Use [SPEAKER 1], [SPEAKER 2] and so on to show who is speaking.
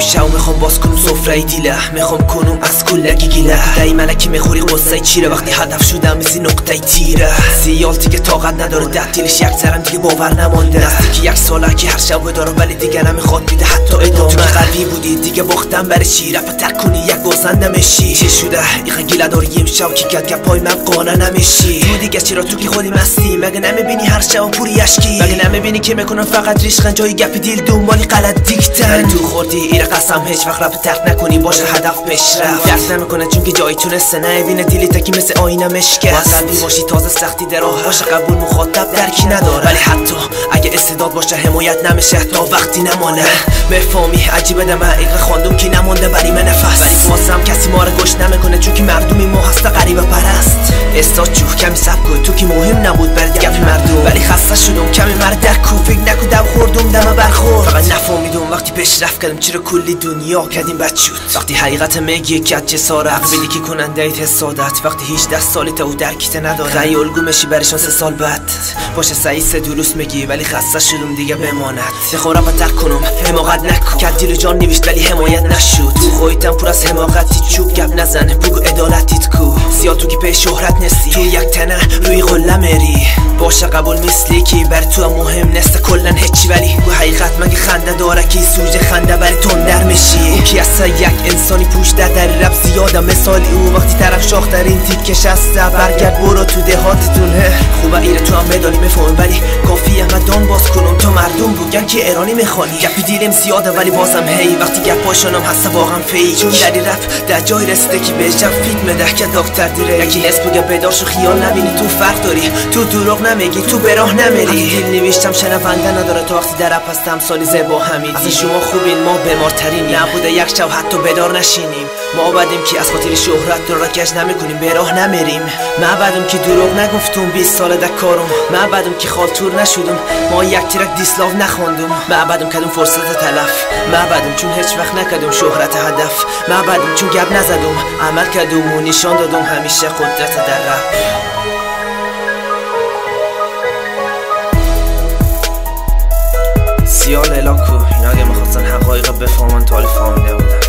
[SPEAKER 1] شو می‌خوام باز کنم سفره دیله. می‌خوام کنم از کلگی گیله. دایی ملکی می‌خوری قصه چیره. وقتی هدف شدم میزی نقطه تیره. سیال دیگه طاقت نداره. ده دیلش یک ترم دیگه باور نمانده. که یک ساله که هر شب داره ولی دیگه نمی‌خواد بیده. حتی ادامه. قلبی بودی. دیگه باختم برای چی؟ رفت کنی یک بازنده میشی چی شده؟ ایخه گیله داری یم شب که گد پای من قانه نمیشی. تو دیگه چرا تو که خودی مستی؟ مگه نمی‌بینی هر شب پوری اشکی؟ مگه نمی‌بینی که می‌کنم فقط ریشخن جای گپ دیل دنبالی غلط دیکتن؟ تو خوردی قسم هیچ وقت رفت ترک نکنی باشه هدف پیشرفت درد نمی‌کنه چون که جایی تونسته نبینه دیلی تکی مثل آینه مشکه قلبی باشی تازه سختی در راه. باشه قبول مخاطب درکی نداره. ولی حتی اگه استعداد باشه حمایت نمیشه. تا وقتی نمانه. بفهمی عجیبه دم حقیقه خواندم که نمونده بری من نفس. ولی بازم کسی ما رو گوش نمی‌کنه چون که مردمی ما هست غریبه پرست. استاد چوه کمی سب کن. تو که مهم نبود بر گپی مردم. ولی خسته شدم کمی مرد در کو فکر نکو دم خوردم دم برخورد. فقط نفهمیدم وقتی پیشرفت کردم چرا کلی دنیا کردیم بد شد وقتی حقیقت میگی کت جسارت بلی که کننده ایت حسادت. وقتی هیچ دست سالی تو درکیت نداره خیلی. الگو میشی برشان سه سال بعد. باشه سعی سه درست میگی ولی خسته شدم دیگه بماند. بخورم و ترک کنم حماقت نکن. کت دل جان نوشت ولی حمایت نشد. تو خواهیتم پر از حماقتی چوب گپ نزن. بگو سیاه تو که به شهرت نستی تو یک تنه روی قله میری. باشه قبول مثلی که بر تو مهم نسته کلن هیچی ولی و حقیقت مگه خنده داره که سوژه خنده بری تندر میشی؟ او کی اصلا یک انسانی پوش در در رب زیاده. مثالی او وقتی طرف شاخ در این تیک هسته برگرد برو تو دهاتتون خوبه ایره تو هم بدانی میفهم ولی کافیه دان باز کنم. تا مردم بگن که ایرانی می‌خوانی. گپی دیلم زیاده ولی بازم هی. وقتی گپاشونم هسته واقعا فی چون دری رفت در جای رسیده که بهشم فیت مده که دکتر دیره. یکی حس بگه بدار شو خیال نبینی. تو فرق داری. تو دروغ نمیگی. تو به راه نمیری. دل نوشتم شنونده نداره. تو وقتی در اپ هستم سالی زبا همیدی از شما خوبین ما بمارترین نبوده یک شب حتی بدار نشینیم. ما بدیم که از خاطر شهرت رو را کش نمی‌کنیم. به راه نمیریم. ما بعدم که دروغ نگفتم 20 سال در کارم. ما بعدم که خالتور نشدم. ما یک ترک دیسلاو نخوندم بعدم کدوم فرصت تلف. ما بعدم چون هیچ وقت نکردم شهرت هدف. ما بعدم چون گپ نزدم. عمل کردم و نشان دادم همیشه قدرت در رپ سیال الاکو اینا اگه می‌خواستن حقایق بفهمن تالی فهمیده بودن.